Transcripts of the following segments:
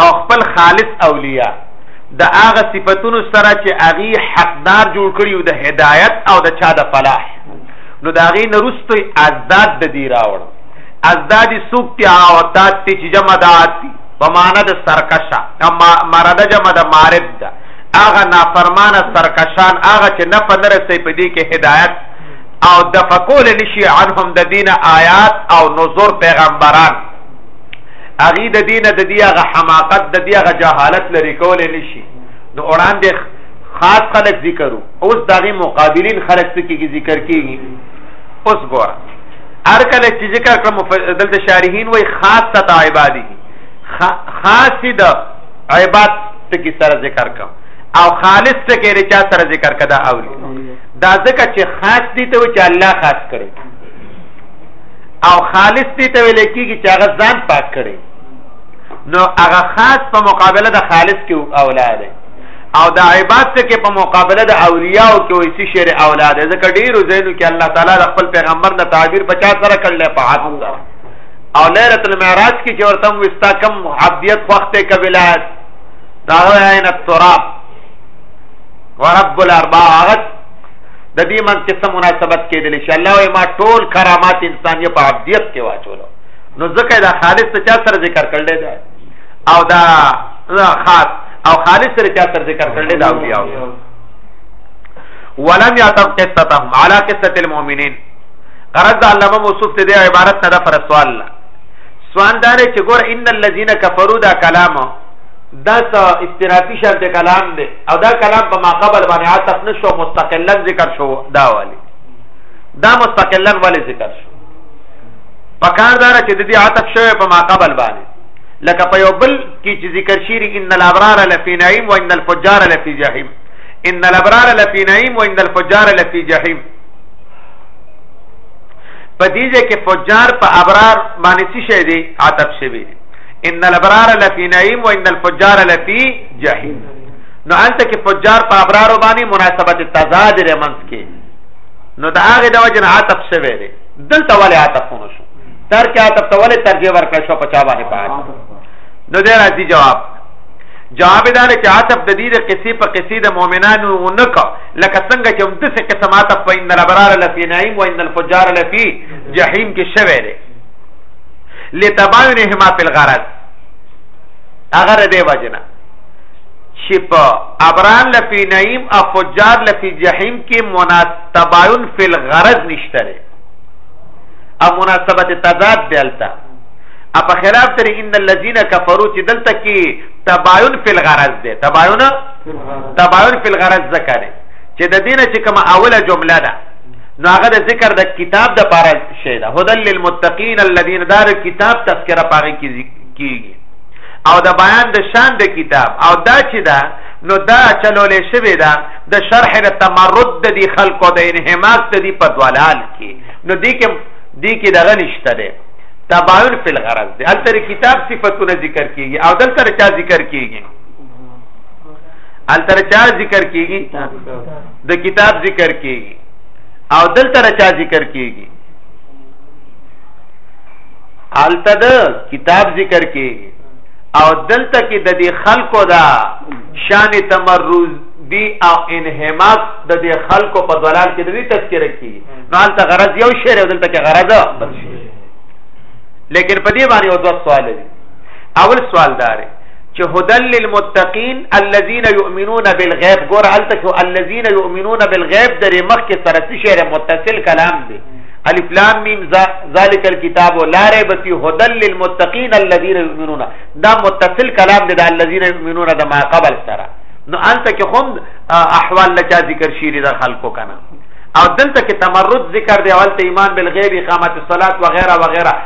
او خپل خالص اولیاء د هغه صفاتونو سره چې هغه حقدار جوړ کړی او د هدایت او د چا د فلاح نو دا غي نرستوي ازداد د دی راوړ ازداد سوکتی او تات چې جمع دات په معنا د سرکشا اما مرده جمع د مارد ده هغه نافرمانه سرکشان هغه چې نه پنرسې په دې کې هدایت او د فقول نشي عنهم د دین آیات او نظر پیغمبران هغه د دین د دی هغه حماقت د دی هغه جهالت لري کول نشي نو وړاندې خاص خلک ذکر اوس دغه مقابلین خلک څه کیږي ذکر کیږي اوس ګور هر کله چې ذکر کړم دلته شارحین وای خاص تتا عبادی خاص د عبادت ټکی سره ذکر کوم او خالص ټکی لري چا سره ذکر کدا اولی دا ځکه چې خاص دي ته چې الله خاص کړي او خالص دې ته ویل کېږي چې هغه ځان پاک کړي نو هغه خاص په مقابله د خالص کې اولاد او د عباد کې په مقابله د اولیاء او کې وسی شر اولاد ځکه ډیرو زینو کې الله تعالی د خپل پیغمبر د تعبیر په چا سره کړل په حق سره او ليله المعراج کې چې ورته وستا کم عبدیت وخت کې ولایت دا عین التراب ورب الارباب د دې من کې څه مناسبت کېدلی شي الله وايي ما ټول کرامات انسانیه په عبدیت کې واچولو نو ځکه دا خالص ته چا سره ذکر کړل دی او دا خاص او خالص سره چا سره ذکر کړل دی اولیاء ولم یعتب قصتهم علی قصه المؤمنین غرض د علامه موصوف ته دی عبارت نه د فر سوال سوال دا چې ګور ان الذين كفروا دا کلام دا څه استرافي شرط کلام دی او دا کلام په ما قبل باندې عطف نشو مستقلا ذکر شو دا والی دا مستقلا ولی ذکر شو په کار دار چې د دې عطف شوی په ما قبل باندې لکه په یو بل کې چې ذکر شيری ان الابرار لفی نعیم و ان الفجار لفی جهنم ان الابرار لفی نعیم و ان الفجار لفی جهنم په دې کې فجار په ابرار باندې څه شی دی عطف شوی دی ان الابرار لفی نعیم وان الفجار لفی جهنم نو انت کې فجار په ابرار باندې مناسبت تضاد رمنس کې نو دا هغه د وجه عاطف شوی دی دلته ولې عاطف ونه شو تر کې عاطف ته ولې ترجیح ورکړ شو په چا باندې پات نو دې راځي جواب جواب دا چې عاطف د دې د قصې په قصې د مؤمنانو ونک لکه څنګه چې هم د څه قسم عاطف په ان الابرار لفی نعیم و ان الفجار لفی جهنم کې شوی دی لتباینهما فی الغرض هغه ردی وجنه چې په ابران لفی نعیم او فجار لفی جهنم کې مناسبایون فی الغرض نشته او مناسبت تضاد دلته ا په خلاف تر ان الذين كفروا چې دلته کې تباين فی الغرض ده تباين تباين فی الغرض ذکر چې د دینه چې کومه اوله جمله ده نو هغه د ذکر د کتاب د پاره شی ده هدل للمتقین الذین دار کتاب تذکرہ پاره کیږي او د بیان د شان د کتاب او دا چې دا نو دا چلولې شوی دا د شرح د تمرد د دي خلکو د انهماس د دي په دلال کې نو دې کې دې کې دغه نشته ده تباین فی الغرض ده التر کتاب صفاتونه ذکر کیږي او دلته چا ذکر کیږي التر چا ذکر کیږي د کتاب ذکر کیږي او دلته رچا ذکر کیږي حالت د کتاب ذکر کیږي او دلته کې د دې خلکو دا شان تمرز دی او انهماک د دې خلکو په دلال کې د دې تذکرہ کی نو حالت غرض یو شعر دلته کې غرض لیکن په دې باندې یو دوه سوال دي اول سوال دار چې هدل للمتقین الذين يؤمنون بالغیب ګور الته کې الذين يؤمنون بالغیب درې مخ کې سره څه شعر متصل کلام دی الف لام میم ذالک الكتاب لا ریب فی هدل للمتقین الذين يؤمنون دا متصل کلام دی دا الذين يؤمنون دا ما قبل سره نو الته کې هم احوال لچا ذکر شیری دا خلکو کنه او دلته کې تمرد ذکر دی اول ته ایمان بالغیب اقامت الصلاه وغیرہ وغیرہ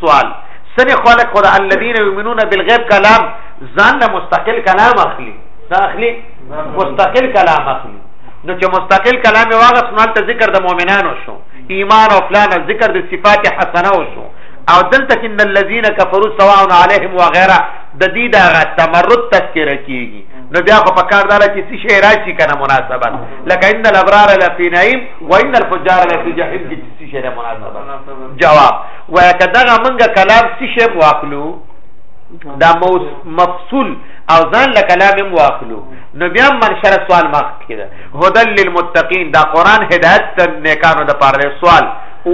سوال سنه خلق خدا الذين يؤمنون بالغيب کلام ځان له مستقل کلام اخلي دا اخلي مستقل کلام اخلي نو چې مستقل کلام واغس نو ته ذکر د مؤمنانو شو ایمان او فلان ذکر د صفات حسنه شو او دلته ان الذين كفروا سواء عليهم وغيره د دې دا تمرد تذکرہ کیږي نو بیا خو په کار داله کې څه شی راشي کنه مناسبت لکه ان الابرار لفی نعیم وان الفجار لفی جهنم څه شی ده مناسبه جواب وایه که دغه منګه کلام څه شی واخلو دا مفصول او ځان له کلام هم واخلو نو بیا منشر سوال مخ کړه هدل للمتقین دا قران هدایت ته نیکانو د پاره سوال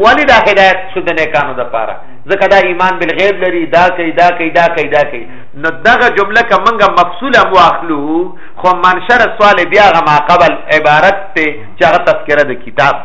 ولی دا هدایت شو د نیکانو د پاره ځکه دا ایمان بالغیب لري دا کوي دا کوي دا کوي دا کوي نو دغه جمله که موږ مفصوله مو اخلو خو منشر سوال بیا غما قبل عبارت ته چې هغه تذکره د کتاب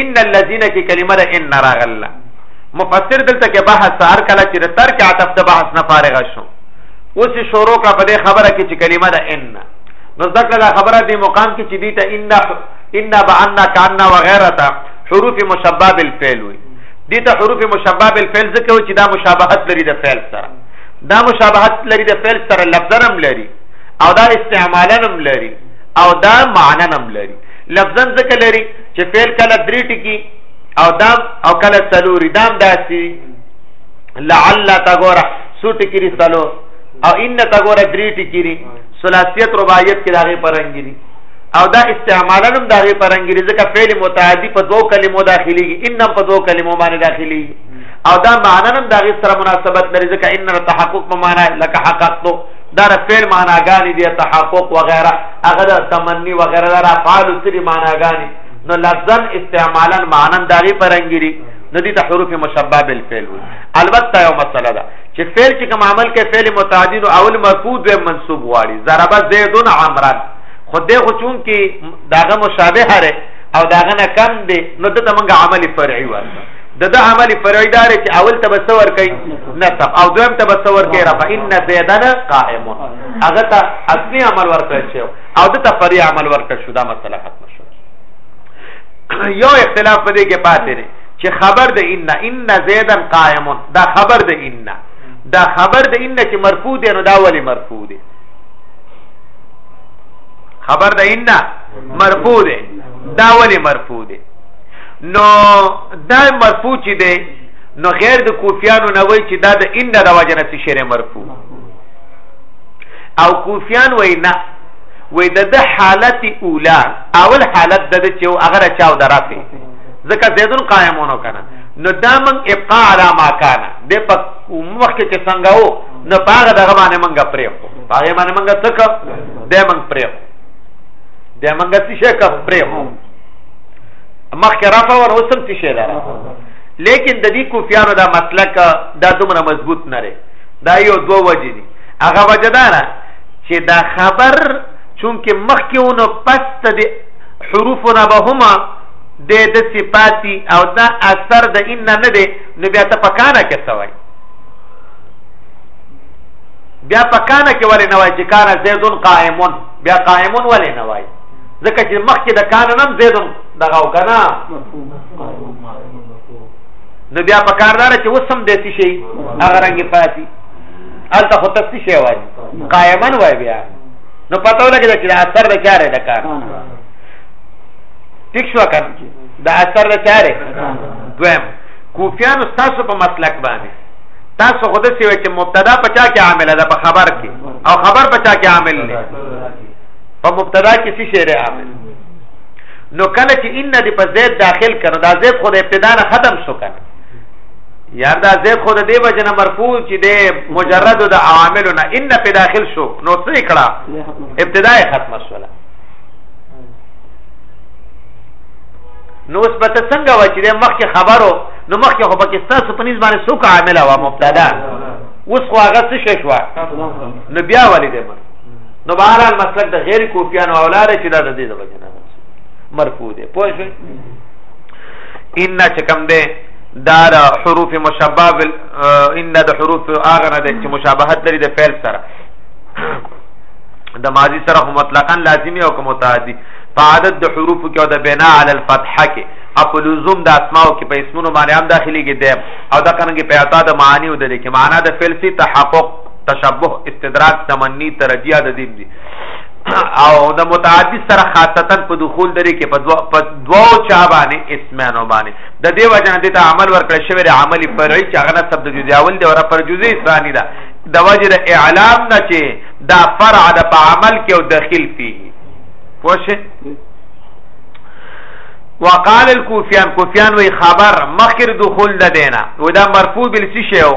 ان الذين کې کلمه ده ان راغله مفسر دلته کې بحث هر کله چې تر کې عطف د بحث نه فارغ شو اوس شروع کا په دې خبره کې چې کلمه ده ان نو ذکر دا خبره دې مقام کې چې دې ته ان ان بعنا کان وغیرہ تا حروف مشبہ بالفعل وي دې ته حروف مشبہ بالفعل ځکه چې دا مشابهت لري د فعل سره دا مشابهت لري د فعل سره لفظنم لري او دا استعمالنم لري او دا معننم لري لفظن ځکه لري چې فعل کله درې ټکی او دام او کله څلوري دام داسي لعل تغور سو ټکی رسالو او ان تغور درې ټکی ری ثلاثیت رباعیت کې داغه پرنګری او دا استعمالنم داغه پرنګری ځکه فعل متعدی په دوو کلمو داخلي ان په دوو کلمو باندې داخلي او دا معنی نن داغه سره مناسبت لري ځکه ان تحقق په معنی لکه حققتو دا د فعل معناګانې دي تحقق وغیرہ هغه د تمنی وغیرہ د افعال سری معناګانې نو لفظا استعمالا معنا دغه پرنګری نو دي ته حروف مشبہ بالفعل وي البته یو مسله ده چې فعل چې کوم عمل کې فعل متعدی او اول مرفوع و منصوب واړي ضرب زید عمرا خدای خو چون کې داغه مشابه هره او داغه نه کم دی نو دته موږ عمل فرعي ورته د د عمل فرعي دار چې اول ته بسور کوي نسب او دویم ته بسور کوي رفع ان زیدن قائم هغه ته اصلي عمل ورکړ شي او د تفری عمل ورکړ شو دا مسله ختم شو یو اختلاف پدې کې پاتې دی چې خبر د ان ان زیدن قائم دا خبر د ان دا خبر د ان چې مرفوع دی نو دا ولی مرفوع دی خبر د ان مرفوع دی دا ولی مرفوع دی نو دا مرفوع چې دی نو غیر د کوفیانو نه وای چې دا د ان د وجه نه شعر مرفوع او کوفیان وای نه وای د د حالت اوله اول حالت د چې هغه چاو درافه ځکه زیدون قائمونو کنه نو دا من ابقاء علی ما کان د په مخ کې څنګه وو نو باغ دغه باندې منګه پرې خو باغ باندې منګه تک د من پرې خو د منګه څه شي کا پرې خو مخکې رفع ور اوسم څه شي لاره لیکن د دې کوفیانو دا مسلک دا دومره مضبوط نه لري دا یو دوه وجې دي هغه وجه دا نه چې دا خبر چونکه مخکې ونه پس ته د حروفونه به هما د د صفاتی او دا اثر د ان نه دی نو بیا ته پکانه کې سوای بیا پکانه کې ولې نه وای چې کان زیدون قائمون بیا قائمون ولې نه وای ځکه چې مخکې د کان نم زیدم دغه او کنه نو بیا په کار دار چې وسم دې شي هغه رنګ پاتې الته خو تفتی شی وای قائما وای بیا نو پته ولګی چې اثر د چاره د کار ټیک شو کار د اثر د چاره دویم کوفیان تاسو په مسلک باندې تاسو خود سی وای چې مبتدا پچا کې عامل ده په خبر کې او خبر پچا کې عامل نه په مبتدا کې څه شی راغلی نو کله چې ان دې په زید داخل کړه دا زید خو د ابتدا نه ختم شو کنه یا دا زید خو د دې وجه نه مرفوع چې د مجرد د عوامل نه ان په داخل شو نو څه کړه ابتدا ختم شوله نو اوس به څنګه و چې مخکې خبرو نو مخکې خو پاکستان څه په نسبت باندې څوک عامل و مبتدا اوس خو هغه څه شوه نو بیا ولې دې نو بهرحال مسلک د غیر کوفیانو اولاده چې دا د دې د وجه نه مرفوع دی پوه شئ ان چې کوم دی دا د حروف مشبه بل ان د حروف هغه نه چې مشابهت لري د فعل سره د ماضی سره هم مطلقاً لازمی او کوم متعدی فعادت د حروف کې او د بنا علی الفتحه کې اپ لزوم د اسماء کې په اسمونو باندې هم داخلي کې دی او دا څنګه په اعتاد معنی او د کې معنا د فعل سي تحقق تشبه استدراک تمنی ترجیه د دین دي او د متعدد سره خاصتا په دخول درې کې په دوه په دوه چا باندې اسمانو باندې د دې وجه نه ته عمل ورکړ شوی د عملي فرعي چې هغه سب د جزء اول دی او پر جزء ثاني ده د وجه د اعلام نه چې دا فرع د په عمل کې او داخل فيه پوښه وقال الكوفيان کوفیان وی خبر مخکر دخول د دینا ودا مرفوع بالسی شیو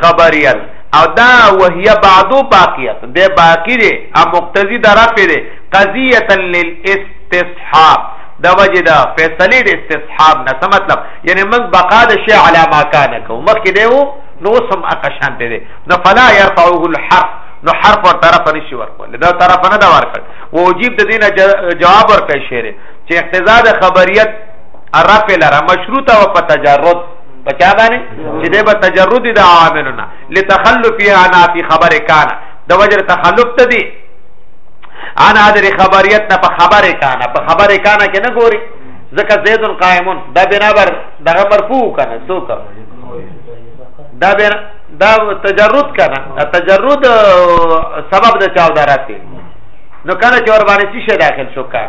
خبریت او دا وهي بعدو باقیت د باقی دی او مقتضی د رفع دی قضیه للاستصحاب د وجه د فیصله د استصحاب نه څه مطلب یعنی موږ بقا د شی علی ما کان کو مخکې دی وو نو سم اقشان دی نو فلا يرفعه الحرف نو حرف او طرف نشي ورکول دا طرف نه دا ورکړ وجيب د دینه جواب ورکړي شعر چې اقتضا د خبریت الرفع لره مشروطه او په تجرد پچا باندې چې دې به تجرد د عواملنا لتخلفها انا فی خبر کان د وجر تخلف ته دی انا در خبریت نه په خبر کان په خبر کان کې نه ګوري ځکه زید قائمون دا بنابر دغه مرفوع کنه سو کا دا بنا دا تجرد کنه تجرد سبب د چاو دراته نو کنه چې ور باندې شي داخل شو کار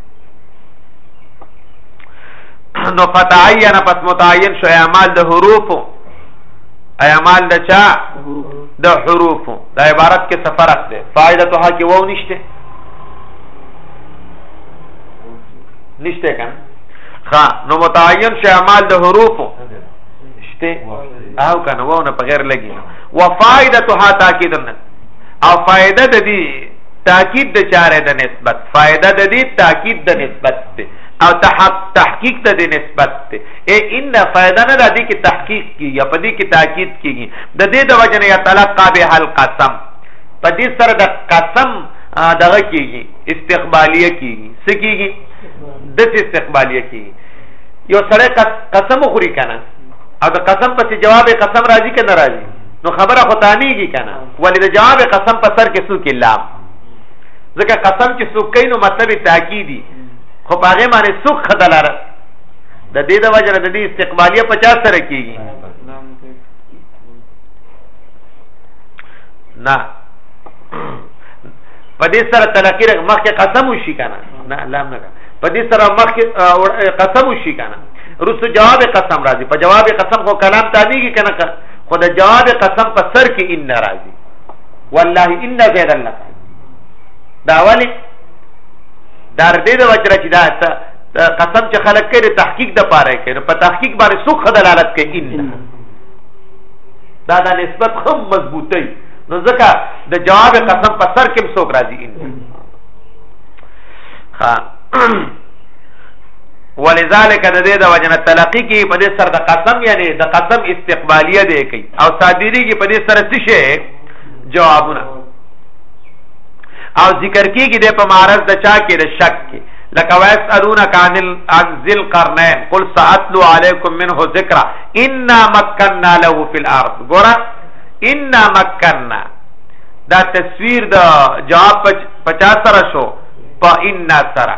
نو فتعین پس متعین شو اعمال د حروف اعمال د چا د حروف د عبارت کې څه فرق دی فائدہ ته کې وو نشته نشته کنه ها نو متعین شو اعمال د حروف شته او کنه وو نه په غیر لګی و فائدتها تاکیدن او فائدہ د دې تاکید د چاره د نسبت فائدہ د دې تاکید د نسبت ته او تحقیق ته د نسبت ته اے ان فائدہ نه د دې کې تحقیق کی یا په دې کې تاکید کیږي د دې د وجه نه یتلقى به القسم په دې سره د قسم دغه کیږي استقبالیه کیږي سکیږي د څه استقبالیه کیږي یو سره قسم خوري کنه او د قسم پسې جواب قسم راځي کنه راځي نو خبره خو تامیږي کنه ولې د جواب قسم په سر کې سو کې لام ځکه قسم چې سو کین نو مطلب تاکیدی خو په هغه باندې سو خدلاره د دې د وجه د دې استقبالیه 50 سره کیږي نه په دې سره تلقی رغ مخکې قسم وشي کنه نه لام نه په دې سره مخکې قسم وشي کنه رسو جواب قسم راځي په جواب قسم خو کلام تابعږي کنه خو د جواب قسم په سر کې ان ناراضي والله ان زید الله دا ولی دار دې د وجره چې دا قسم چې خلک کوي تحقیق د پاره کوي په تحقیق باندې څوک دلالت کوي ان دا د نسبت هم مضبوطی نو ځکه د جواب قسم په سر کې څوک راځي ان ها ولذالک د دې د وجنه تلقی کی په دې سر د قسم یعنی د قسم استقبالیه دی کوي او صادری کی په دې سر څه شي جوابونه او ذکر کیږي د په معرض د چا کې د شک کې لکه واسالون کان انزل قرنین قل ساتلو علیکم منه ذکر ان مکننا له فی الارض ګور ان مکننا دا تصویر د جواب 50 سره شو په ان سره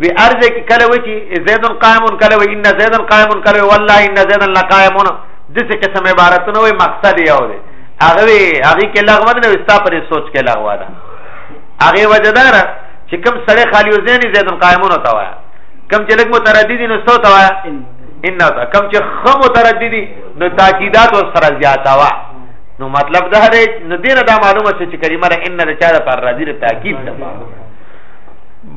وی ارزه کی کله وی چې زید قائم کله وی ان زید قائم کله والله ان زید لقائم دغه قسم عبارتونه وی مقصد یو دی هغه وی هغه کې لغوه نه وستا پر سوچ کې لغوه ده هغه وجدار چې کم سړی خالی وزین زید قائم نه تا وای کم چې لګ مترددی نو سو تا وای ان تا کم چې خ مترددی نو تاکیدات او سره زیاتا وا نو مطلب ده نو دینه دا معلومه چې کریمه ان د چا د پر راځي تاکید ده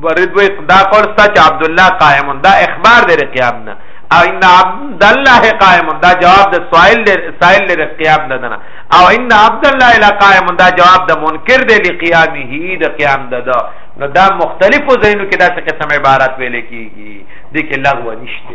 ورد وی دا قول ستا چې عبد الله قائم دا اخبار دی قیام نه او ان عبد الله قائم دا جواب د سائل سائل له قیام نه نه او ان عبد الله لا قائم دا جواب د منکر دی لقیامه د قیام ده دا نو دا مختلفو زینو کې دا څه قسم عبارت ویل کیږي د کې لغو نشته